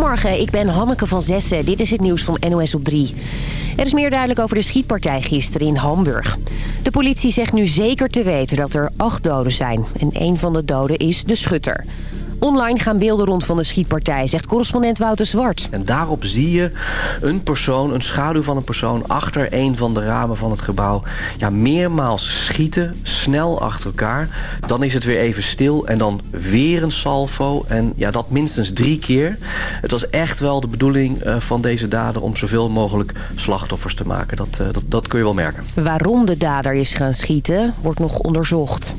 Goedemorgen, ik ben Hanneke van Zessen. Dit is het nieuws van NOS op 3. Er is meer duidelijk over de schietpartij gisteren in Hamburg. De politie zegt nu zeker te weten dat er acht doden zijn. En een van de doden is de schutter. Online gaan beelden rond van de schietpartij, zegt correspondent Wouter Zwart. En daarop zie je een persoon, een schaduw van een persoon... achter een van de ramen van het gebouw. Ja, meermaals schieten, snel achter elkaar. Dan is het weer even stil en dan weer een salvo. En ja, dat minstens drie keer. Het was echt wel de bedoeling uh, van deze dader... om zoveel mogelijk slachtoffers te maken. Dat, uh, dat, dat kun je wel merken. Waarom de dader is gaan schieten, wordt nog onderzocht.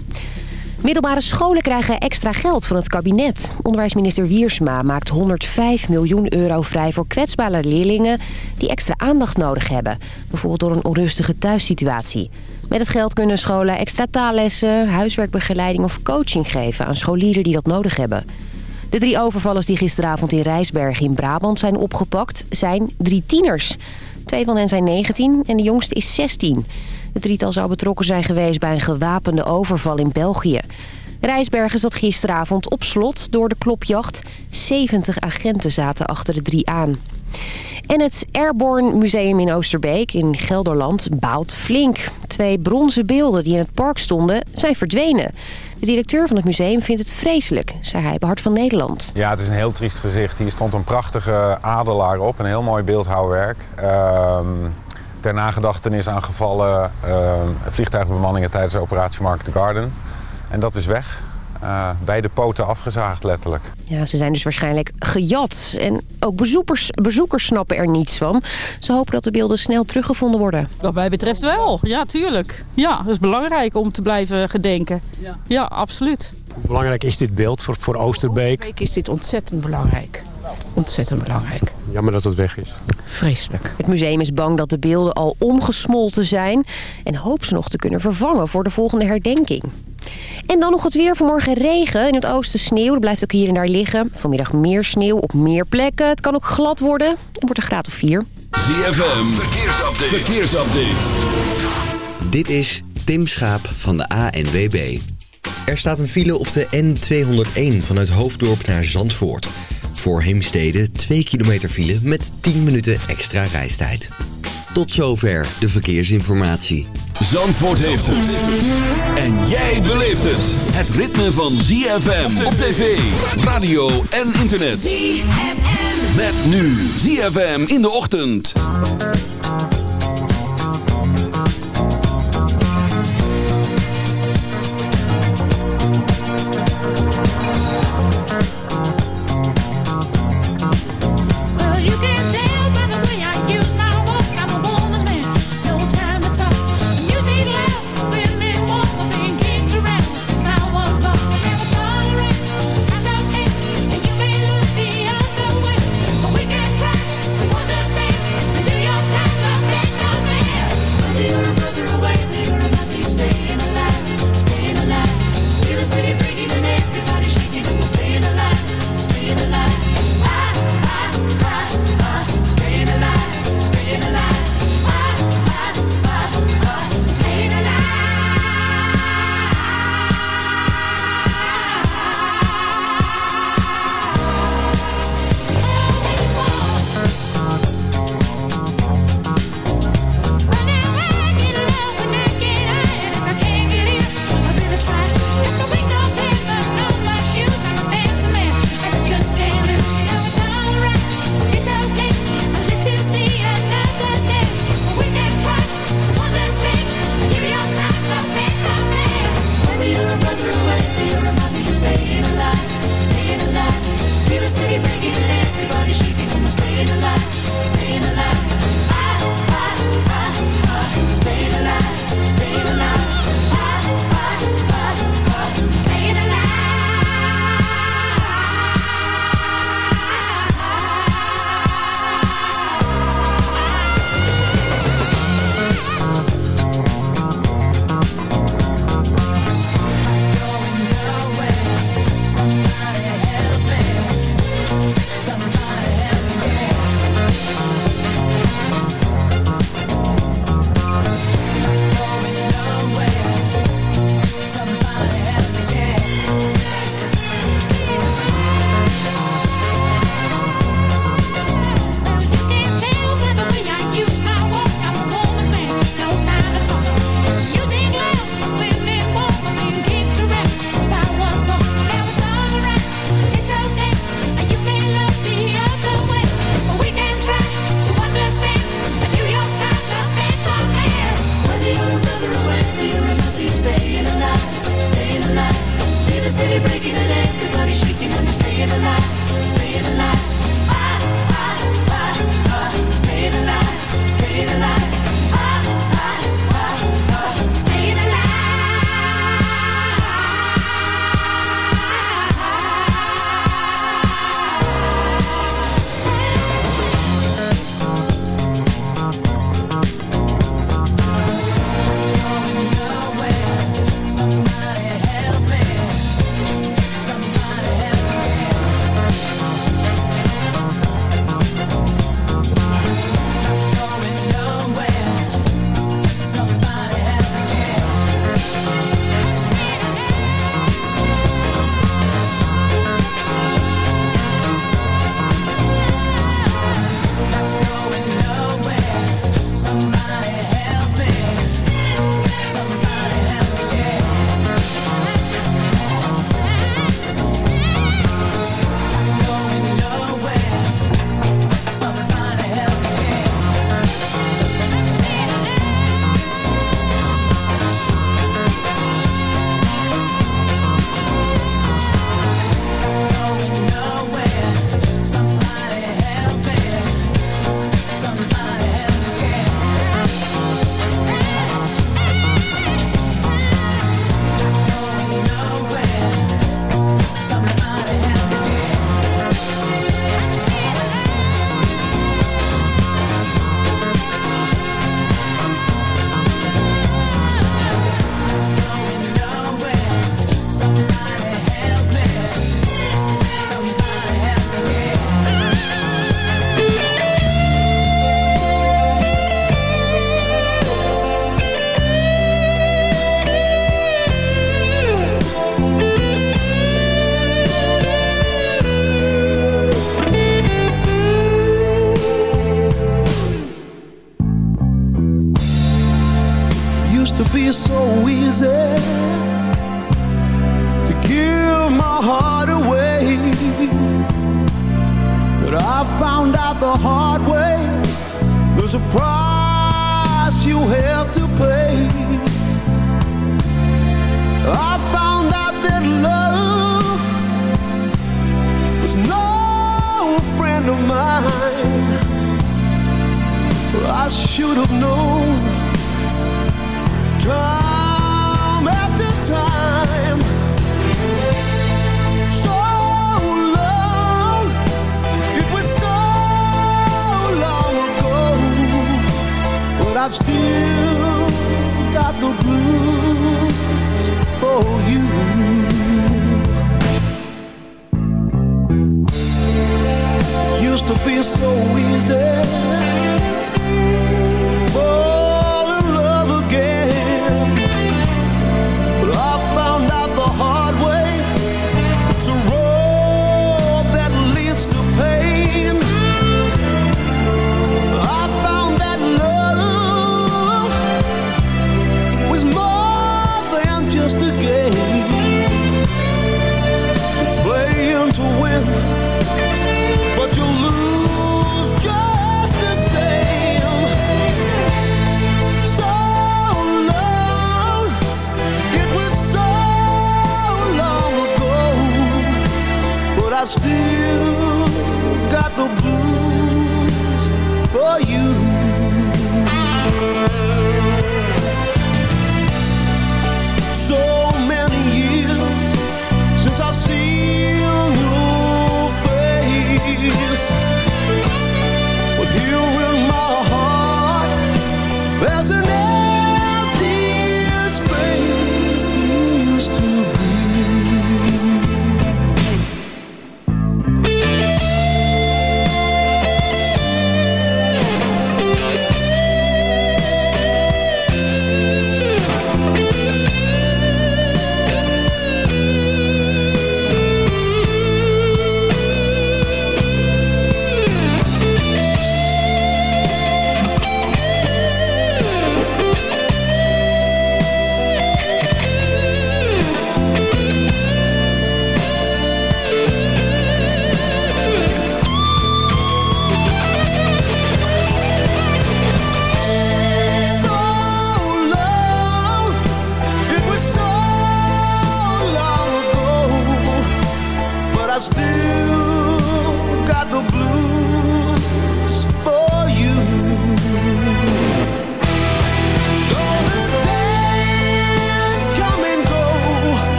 Middelbare scholen krijgen extra geld van het kabinet. Onderwijsminister Wiersma maakt 105 miljoen euro vrij voor kwetsbare leerlingen die extra aandacht nodig hebben. Bijvoorbeeld door een onrustige thuissituatie. Met het geld kunnen scholen extra taallessen, huiswerkbegeleiding of coaching geven aan scholieren die dat nodig hebben. De drie overvallers die gisteravond in Rijsbergen in Brabant zijn opgepakt zijn drie tieners. Twee van hen zijn 19 en de jongste is 16. Het drietal zou betrokken zijn geweest bij een gewapende overval in België. Rijsbergen zat gisteravond op slot door de klopjacht. 70 agenten zaten achter de drie aan. En het Airborne Museum in Oosterbeek in Gelderland baalt flink. Twee bronzen beelden die in het park stonden zijn verdwenen. De directeur van het museum vindt het vreselijk, zei hij bij Hart van Nederland. Ja, het is een heel triest gezicht. Hier stond een prachtige adelaar op, een heel mooi beeldhouwwerk. Uh, ter nagedachtenis aan gevallen uh, vliegtuigbemanningen tijdens de operatie Market Garden. En dat is weg. Uh, beide poten afgezaagd, letterlijk. Ja, ze zijn dus waarschijnlijk gejat. En ook bezoekers, bezoekers snappen er niets van. Ze hopen dat de beelden snel teruggevonden worden. Wat mij betreft wel, ja, tuurlijk. Ja, dat is belangrijk om te blijven gedenken. Ja, ja absoluut. Hoe belangrijk is dit beeld voor, voor Oosterbeek? Oosterbeek is dit ontzettend belangrijk. Ontzettend belangrijk. Jammer dat het weg is. Vreselijk. Het museum is bang dat de beelden al omgesmolten zijn... en hoopt ze nog te kunnen vervangen voor de volgende herdenking. En dan nog het weer. Vanmorgen regen. In het oosten sneeuw. Er blijft ook hier en daar liggen. Vanmiddag meer sneeuw op meer plekken. Het kan ook glad worden. Het wordt een graad of 4. ZFM. Verkeersupdate. Verkeersupdate. Dit is Tim Schaap van de ANWB. Er staat een file op de N201 vanuit Hoofddorp naar Zandvoort. Voor Heemstede 2 kilometer file met 10 minuten extra reistijd. Tot zover de verkeersinformatie. Zandvoort heeft het. En jij beleeft het. Het ritme van ZFM op tv, radio en internet. ZFM. Met nu ZFM in de ochtend.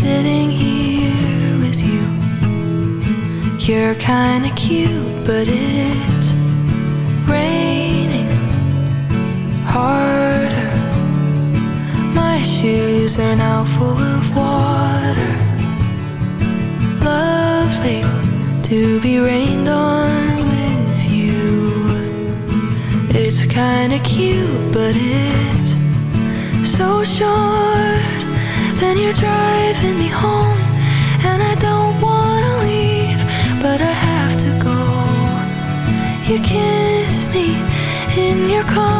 sitting here with you. You're kinda cute, but it You kiss me in your car.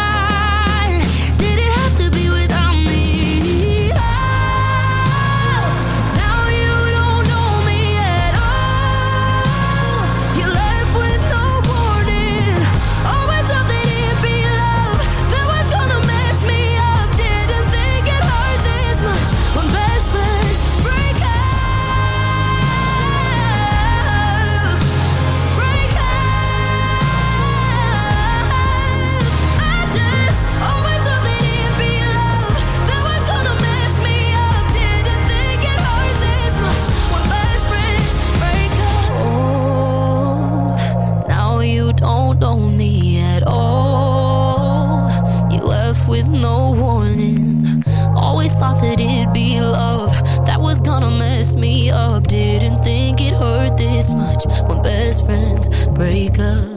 break up.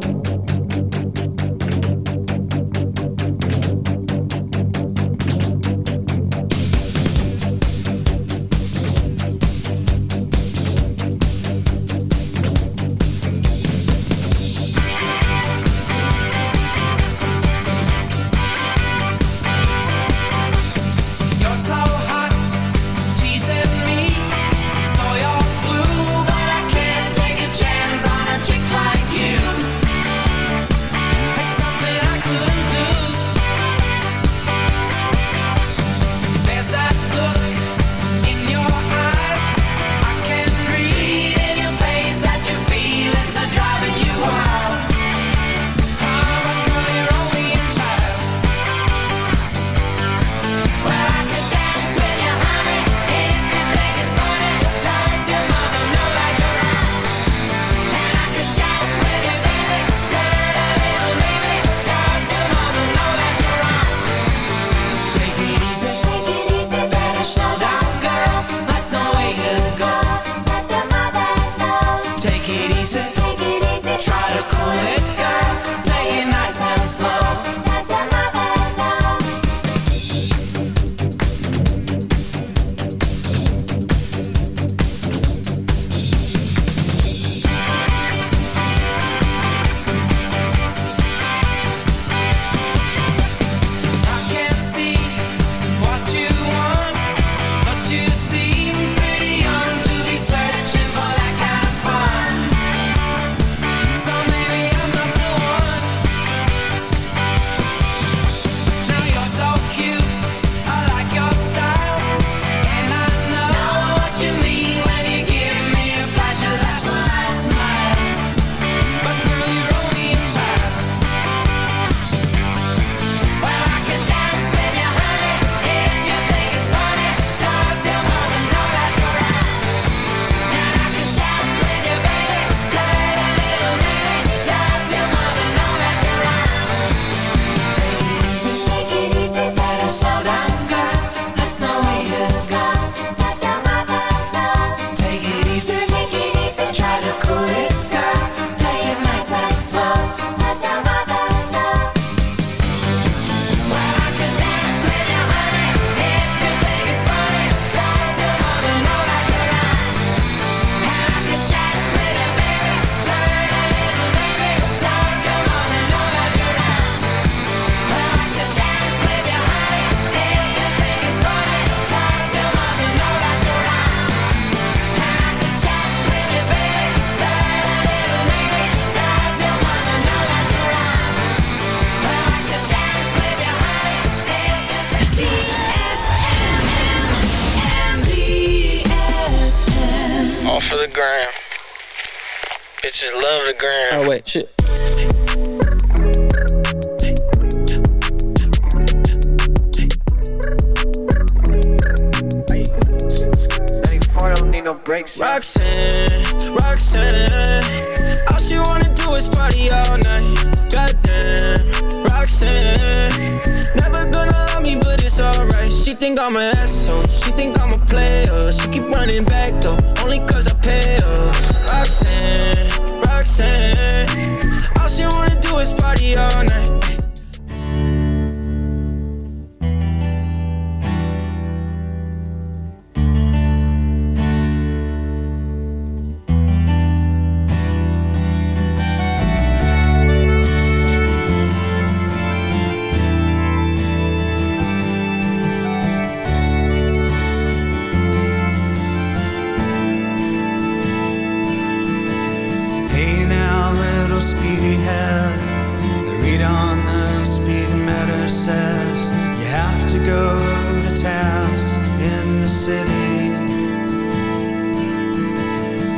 on the speed meter says you have to go to task in the city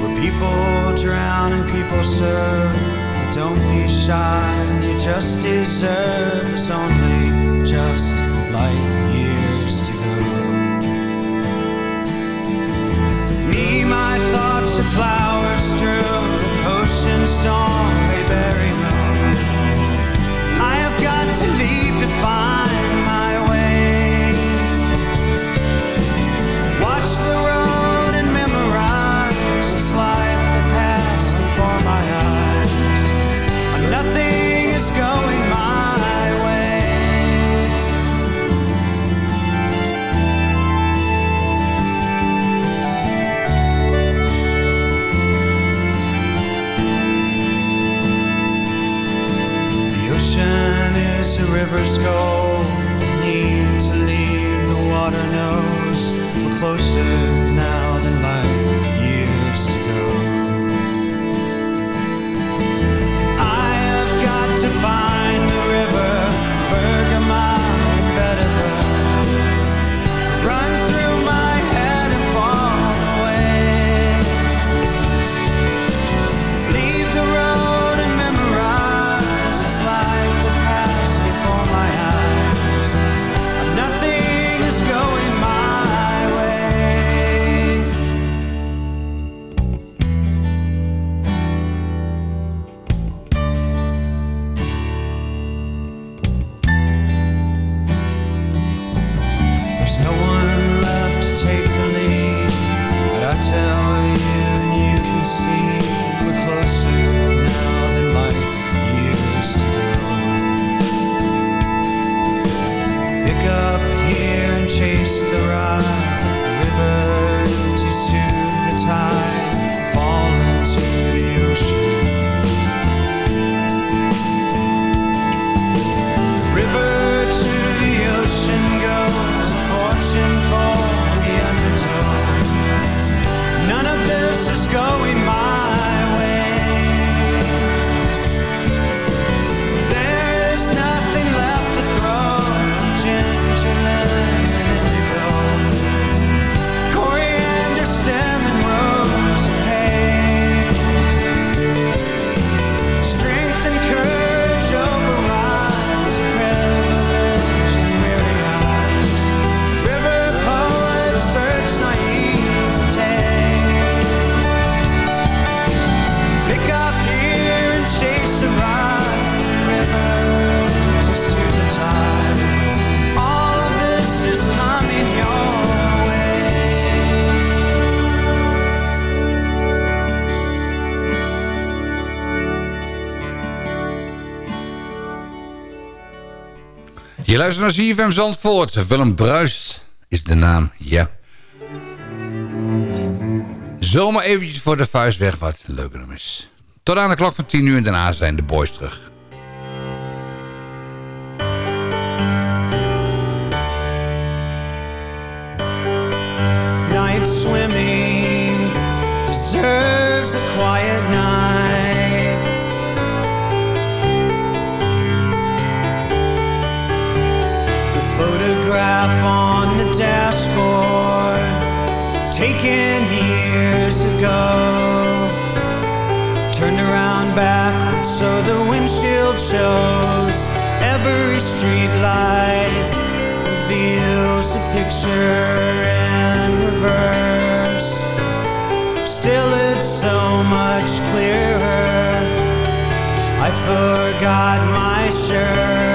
where people drown and people serve. Don't be shy, you just deserve. It's only just light years to go. Me, my thoughts are flowers true. Ocean storm, they bury to leave to find river's cold, need to leave, the water knows we're closer. Je luistert naar ZFM Zandvoort. Willem Bruist is de naam, ja. Zomaar eventjes voor de vuist weg wat leuker is. Tot aan de klok van 10 uur en daarna zijn de boys terug. photograph on the dashboard taken years ago. Turned around back so the windshield shows every street light reveals a picture in reverse. Still, it's so much clearer. I forgot my shirt.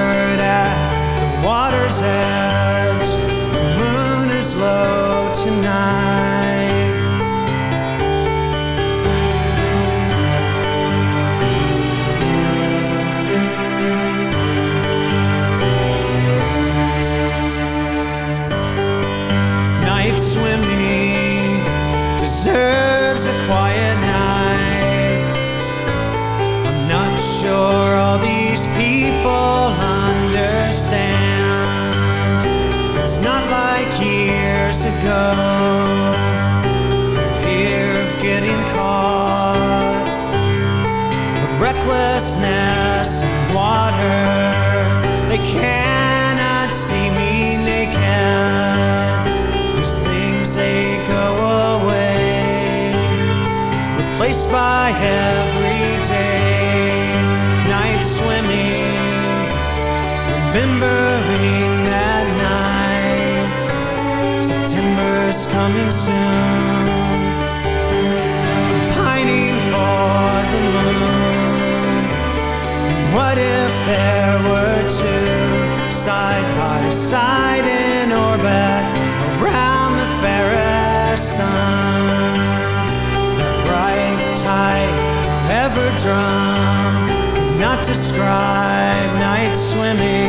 Water. They cannot see me things they go away, replaced by everyday night swimming. Remembering that night, September's coming soon. I'm pining for the moon. And what if there were two side by side in orbit around the fairest sun? Bright forever drum could not describe night swimming.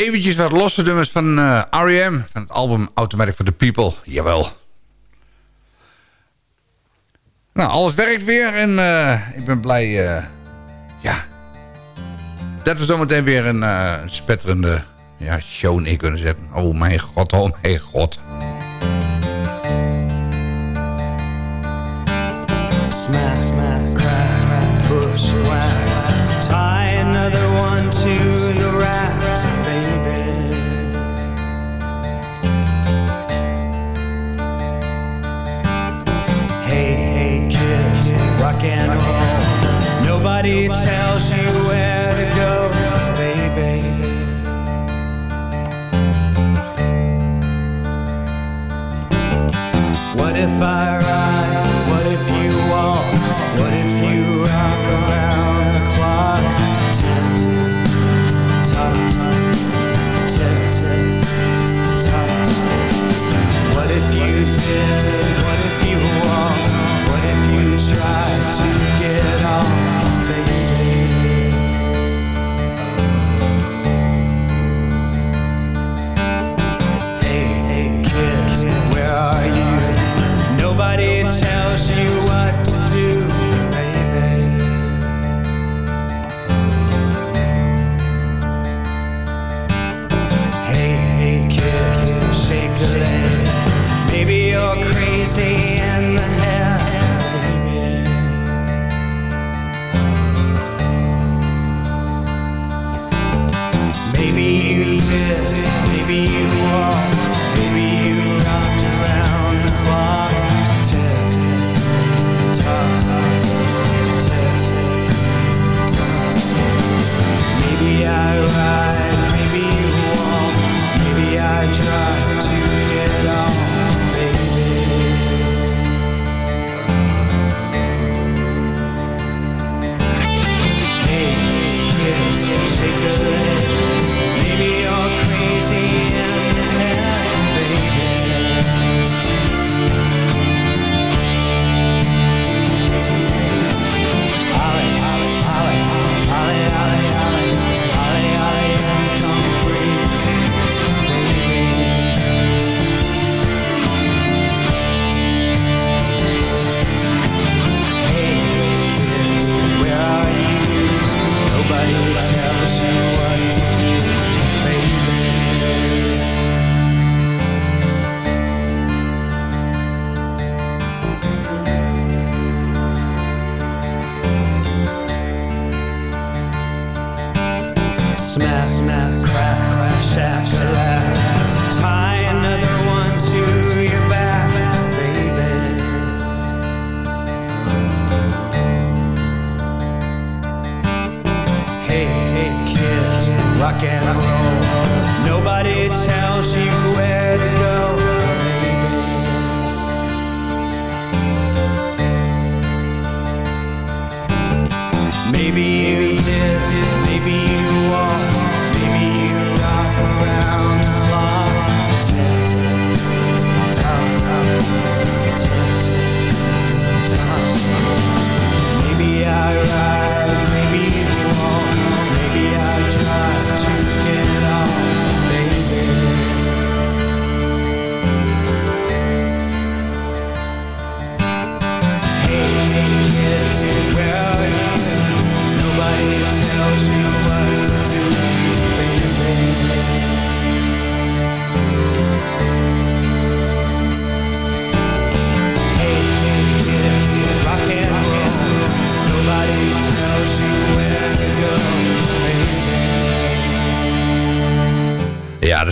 Eventjes wat losse nummers van eh, R.E.M. Van het album Automatic for the People. Jawel. Nou, alles werkt weer en eh, ik ben blij... eh, ja. Dat we zometeen weer een spetterende ja, show neer kunnen zetten. Oh mijn god, oh mijn god. if I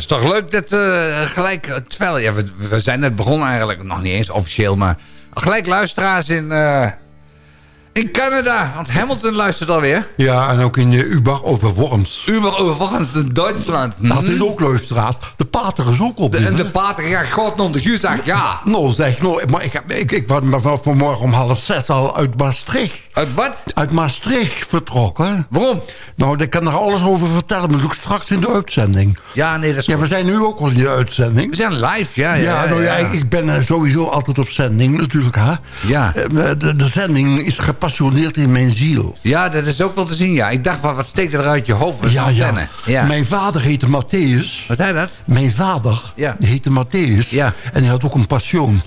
toch leuk dat eh, gelijk... eh, Terwijl, ja, we, we zijn net begonnen eigenlijk, nog niet eens officieel... maar gelijk luisteraars in, eh, in Canada. Want Hamilton luistert alweer. Ja, en ook in uh, Uber over Worms. Uber over Worms in Duitsland. Dat is ook luisteraars. De pater is ook op. De, en de pater, ja, god nog de Guzak, ja. Nou zeg, nou, maar ik, heb, ik, ik was vanaf vanmorgen om half zes al uit Maastricht. Uit wat? Uit Maastricht vertrokken. Waarom? Nou, ik kan er alles over vertellen, maar doe ik straks in de uitzending. Ja, nee, dat is Ja, we zijn nu ook al in de uitzending. We zijn live, ja. Ja, Ja, nou ja, Ik, ik ben eh, sowieso altijd op zending, natuurlijk, hè. Ja. Eh, De, de zending is gepassioneerd in mijn ziel. Ja, dat is ook wel te zien, ja. Ik dacht, wat, wat steekt er uit je hoofd met Ja, ja. Mijn vader heette Matthäus. Wat zei dat? Mijn vader Ja. die heette Matthäus. Ja. En hij had ook een passion.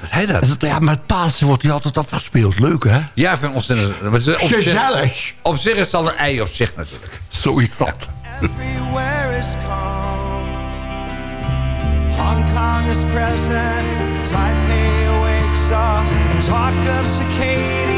Wat zei dat? Dat- Ja, met Pasen wordt hij altijd afgespeeld. Leuk, hè? Ja, ik vind zich, Gezellig. op zich is al een ei op zich natuurlijk. Zo is dat. Everywhere is calm. Hong Kong is present. Taipei wakes up. Talk of circadian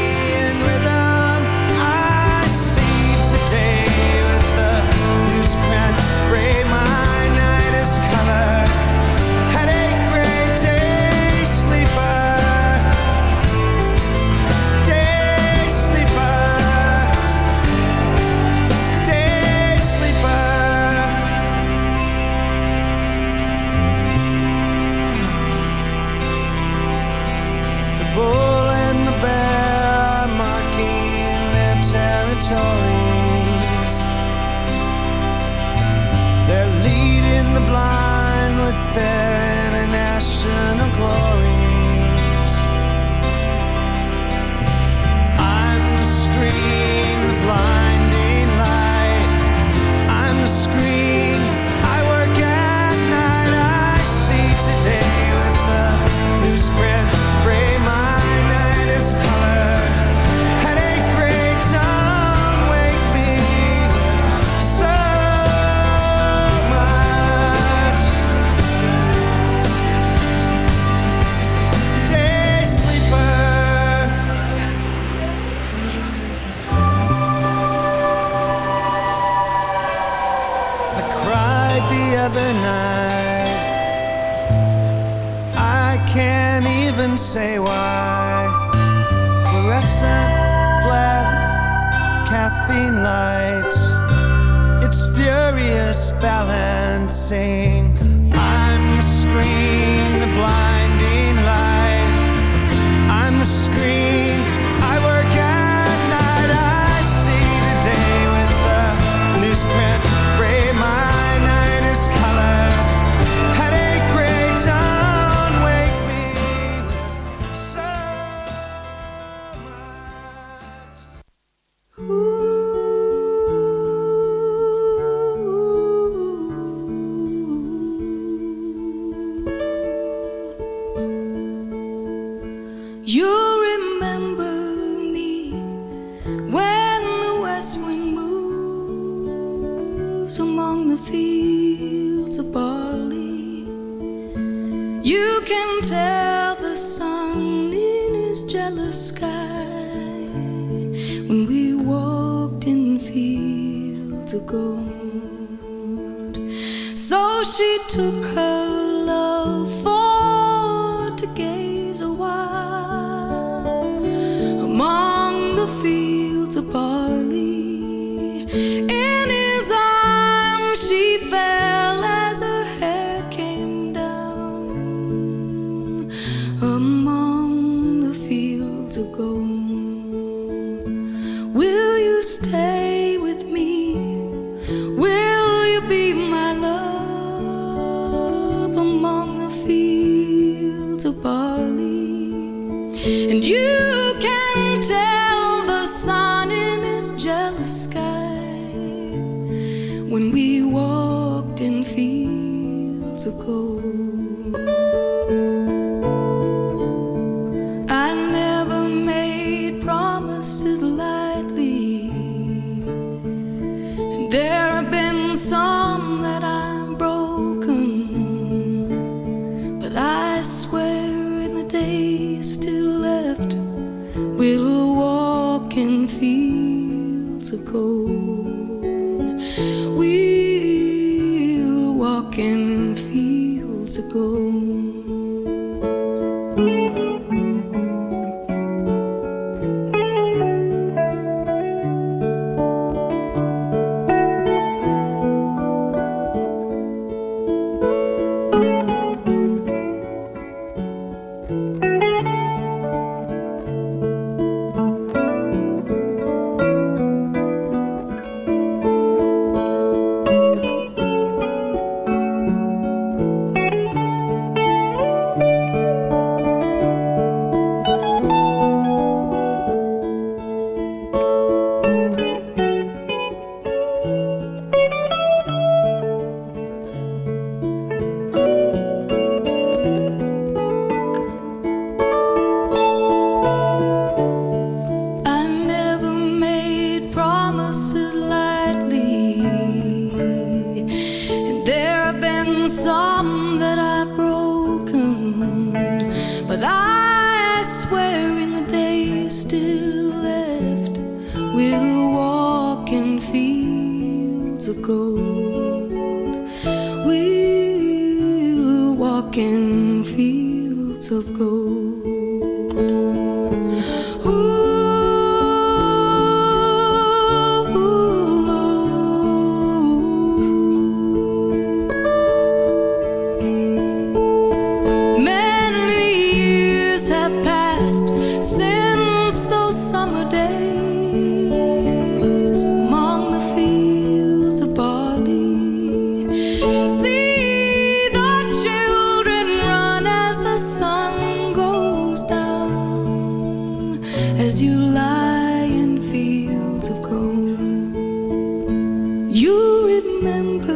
remember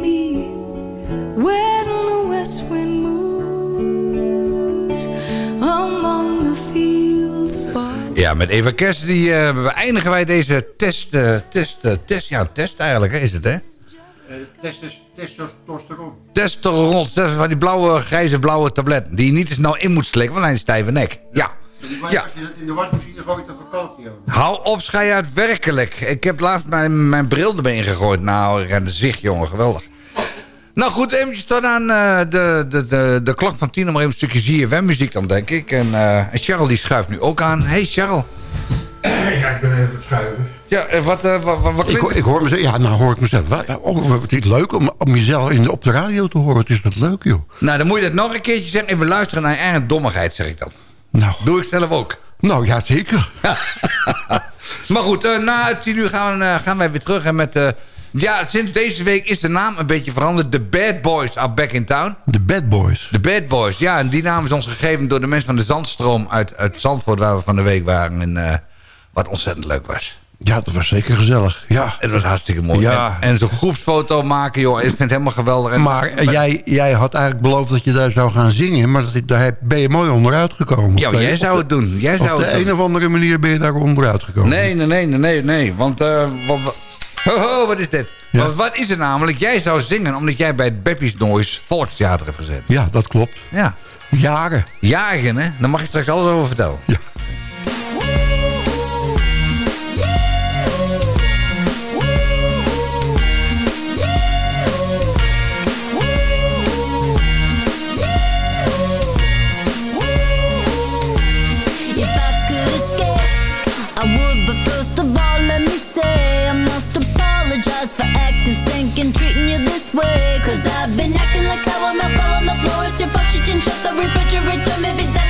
me when the west wind moves among the fields Ja, met Eva Kers die, uh, wij deze test, uh, test, eh, test, ja, test eigenlijk is het hè? test is testosteron. Testosteron, dat is van die blauwe, grijze blauwe tablet. Die je niet nou in moet slikken, want hij is een stijve nek. Ja. Als je dat in de wasmachine gooit, dan verkoopt hij hem. Hou op, schei uit, werkelijk. Ik heb laatst mijn, mijn bril erbij gegooid. Nou, en zicht, jongen, geweldig. Nou goed, eventjes tot aan eh, de, de, de, de klok van tien. Om even een stukje ZFM-muziek dan, denk ik. En, uh, en, Cheryl die schuift nu ook aan. Hey Cheryl. Ja, ik ben even het schuiven. Ja, eh, wat, uh, wat, wat, wat ik, hoor, ik hoor mezelf, ja, nou hoor ik mezelf. Oh, het is leuk om, om jezelf in de, op de radio te horen. Wat is dat leuk, joh. Nou, dan moet je dat nog een keertje zeggen. Even luisteren naar je eigen dommigheid, zeg ik dan. Nou. Doe ik zelf ook. Nou, ja, zeker. Maar goed, eh, na het tien uur gaan, we, eh, gaan wij weer terug. En met, eh, ja, sinds deze week is de naam een beetje veranderd. The Bad Boys are back in town. De Bad Boys. De Bad Boys, ja. En die naam is ons gegeven door de mensen van de Zandstroom uit, uit Zandvoort... waar we van de week waren. En, wat ontzettend leuk was. Ja, dat was zeker gezellig. Ja. Het was hartstikke mooi. Ja. En, en zo'n groepsfoto maken, joh. Ik vind het helemaal geweldig. En- Maar eh, jij, jij had eigenlijk beloofd dat je daar zou gaan zingen. Maar dat, daar ben je mooi onderuit gekomen. Ja, jij zou het doen. Jij Op zou de het een of andere manier ben je daar onderuit gekomen. Nee, nee, nee, nee, nee, nee. Want, eh, wat, wat, is dit? Ja. Want wat is het namelijk? Jij zou zingen omdat jij bij het Beppie's Noise Volkstheater hebt gezeten. Ja, dat klopt. Ja. Jaren. Jaren, hè? Daar mag je straks alles over vertellen. Ja. Would. But first of all, let me say I must apologize for acting, stinking, treating you this way. Cause I've been acting like sour milk all on the floor. It's your fault you didn't shut the refrigerator. Maybe that's